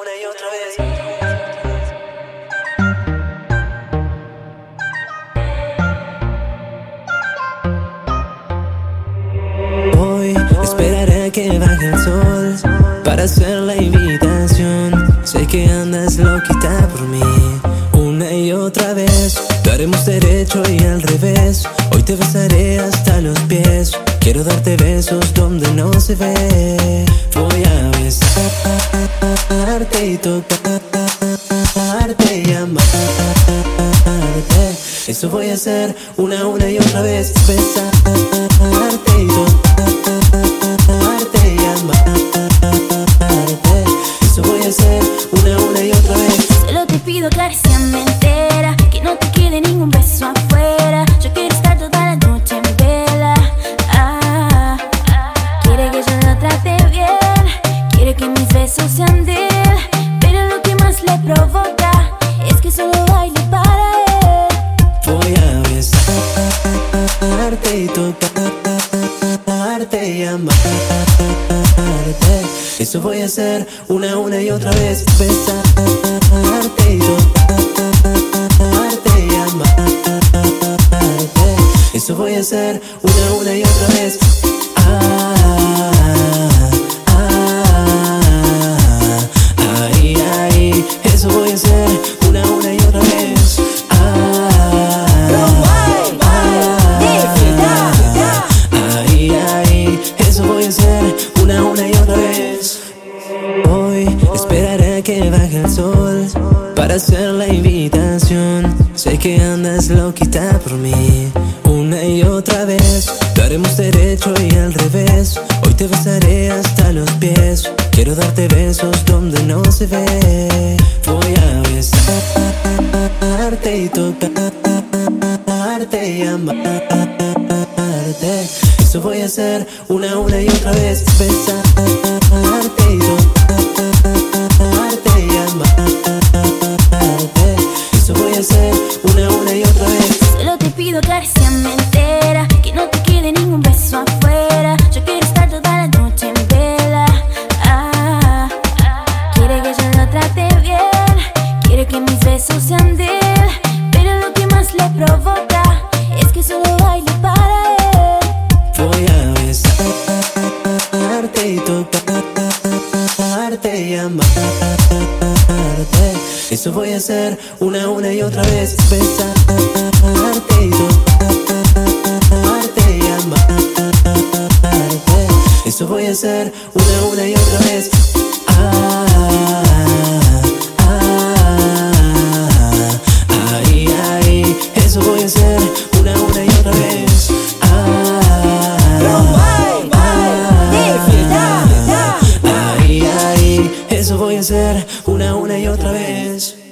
una, y otra vez. Hoy esperaré a que baje el sol para hacer la invitación. Sé que andas loquita por mí una y otra vez. Lo haremos derecho y al revés. Hoy te besaré hasta los pies. Quiero darte besos donde no se ve. Voy a besarte y tocarte y. Eso voy a hacer una, una y otra vez. Besarte y tocarte y. Eso voy a hacer una, una y otra vez. Solo te pido caricia me entera, que no te quede ningún beso afuera. Yo quiero estar toda la noche en vela. Ah, ah. quiere que yo lo trate bien, quiere que mis besos sean de provoca es que solo baile para él. Voy a besarte y tocarte y amarte. Eso voy a hacer una, una y otra vez. Besarte y tocarte y amarte. Eso voy a hacer una, una y otra vez. Ah, una, y otra vez. Hoy esperaré a que baje el sol para hacer la invitación. Sé que andas loquita por mí una y otra vez. Lo haremos derecho y al revés. Hoy te besaré hasta los pies. Quiero darte besos donde no se ve. Voy a besarte y tocarte y amarte. Eso voy a hacer una, una y otra vez. Besarte y tocarte y amarte. Eso voy a hacer una, una y otra vez. Solo te pido caricia me entera, que no te quede ningún beso Eso voy a hacer una, una y otra vez. Besarte y tocarte y amarte. Eso voy a hacer una, una y otra vez. Ah, una, una y otra vez.